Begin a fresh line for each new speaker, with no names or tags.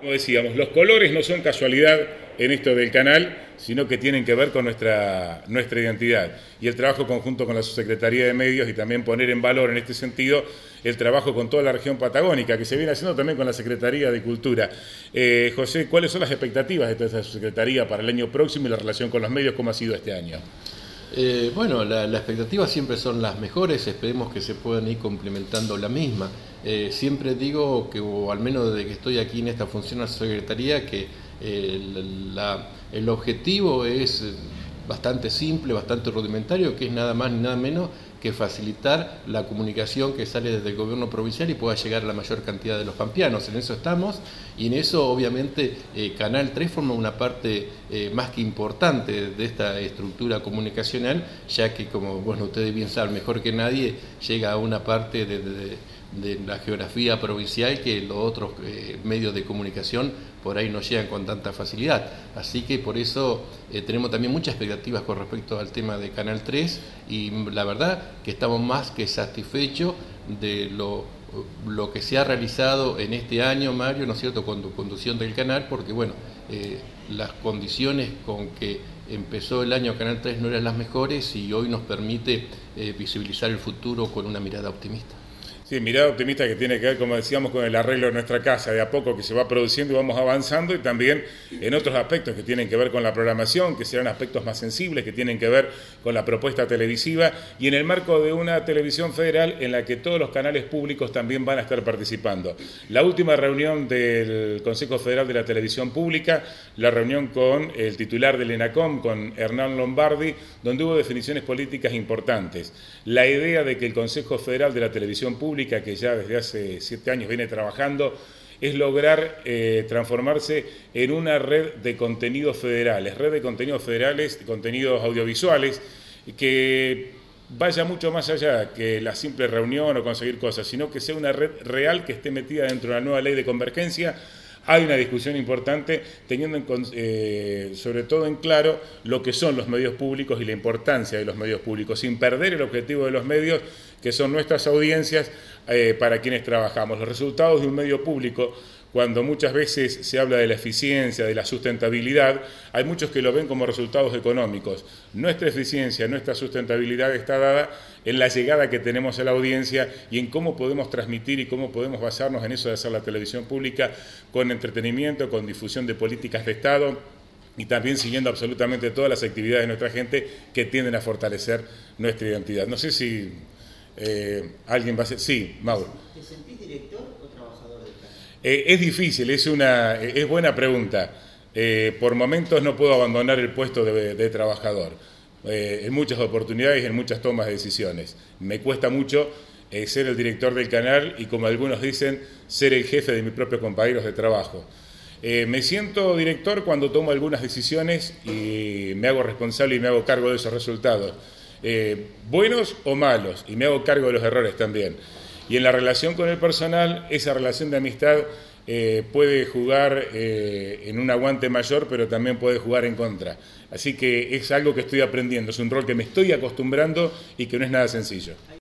Como decíamos, los colores no son casualidad en esto del canal, sino que tienen que ver con nuestra, nuestra identidad. Y el trabajo conjunto con la Subsecretaría de Medios y también poner en valor en este sentido el trabajo con toda la región patagónica, que se viene haciendo también con la Secretaría de Cultura. Eh, José, ¿cuáles son las expectativas de esta Subsecretaría para el año próximo y la relación con los medios, cómo ha sido este año?
Eh, bueno, las expectativas siempre son las mejores, esperemos que se puedan ir complementando la misma. Eh, siempre digo que, o al menos desde que estoy aquí en esta función de la Secretaría, que eh, el objetivo es bastante simple, bastante rudimentario, que es nada más ni nada menos que facilitar la comunicación que sale desde el gobierno provincial y pueda llegar a la mayor cantidad de los pampeanos. En eso estamos y en eso obviamente eh, Canal 3 forma una parte eh, más que importante de esta estructura comunicacional, ya que como bueno, ustedes bien saben mejor que nadie, llega a una parte de de la geografía provincial que los otros eh, medios de comunicación por ahí no llegan con tanta facilidad. Así que por eso eh, tenemos también muchas expectativas con respecto al tema de Canal 3 y la verdad que estamos más que satisfechos de lo, lo que se ha realizado en este año, Mario, ¿no es cierto?, con tu conducción del canal, porque bueno, eh, las condiciones con que empezó el año Canal 3 no eran las mejores y hoy nos permite visibilizar el futuro con una mirada optimista.
Sí, mirada optimista que tiene que ver, como decíamos, con el arreglo de nuestra casa, de a poco que se va produciendo y vamos avanzando, y también en otros aspectos que tienen que ver con la programación, que serán aspectos más sensibles, que tienen que ver con la propuesta televisiva, y en el marco de una televisión federal en la que todos los canales públicos también van a estar participando. La última reunión del Consejo Federal de la Televisión Pública, la reunión con el titular del ENACOM, con Hernán Lombardi, donde hubo definiciones políticas importantes. La idea de que el Consejo Federal de la Televisión Pública que ya desde hace siete años viene trabajando es lograr eh, transformarse en una red de contenidos federales, red de contenidos federales, de contenidos audiovisuales, que vaya mucho más allá que la simple reunión o conseguir cosas, sino que sea una red real que esté metida dentro de la nueva ley de convergencia. Hay una discusión importante teniendo eh, sobre todo en claro lo que son los medios públicos y la importancia de los medios públicos, sin perder el objetivo de los medios, que son nuestras audiencias eh, para quienes trabajamos. Los resultados de un medio público cuando muchas veces se habla de la eficiencia, de la sustentabilidad, hay muchos que lo ven como resultados económicos. Nuestra eficiencia, nuestra sustentabilidad está dada en la llegada que tenemos a la audiencia y en cómo podemos transmitir y cómo podemos basarnos en eso de hacer la televisión pública con entretenimiento, con difusión de políticas de Estado y también siguiendo absolutamente todas las actividades de nuestra gente que tienden a fortalecer nuestra identidad. No sé si eh, alguien va a ser... Sí, Mauro. ¿Te sentís director? Eh, es difícil, es una es buena pregunta. Eh, por momentos no puedo abandonar el puesto de, trabajador. Eh, en muchas oportunidades, en muchas tomas de decisiones. Me cuesta mucho ser el director del canal y, como algunos dicen, ser el jefe de mis propios compañeros de trabajo. me siento director cuando tomo algunas decisiones y me hago responsable y me hago cargo de esos resultados, buenos o malos, y me hago cargo de los errores también. Y en la relación con el personal, esa relación de amistad eh, puede jugar eh, en un aguante mayor, pero también puede jugar en contra. Así que es algo que estoy aprendiendo, es un rol que me estoy acostumbrando y que no es nada sencillo.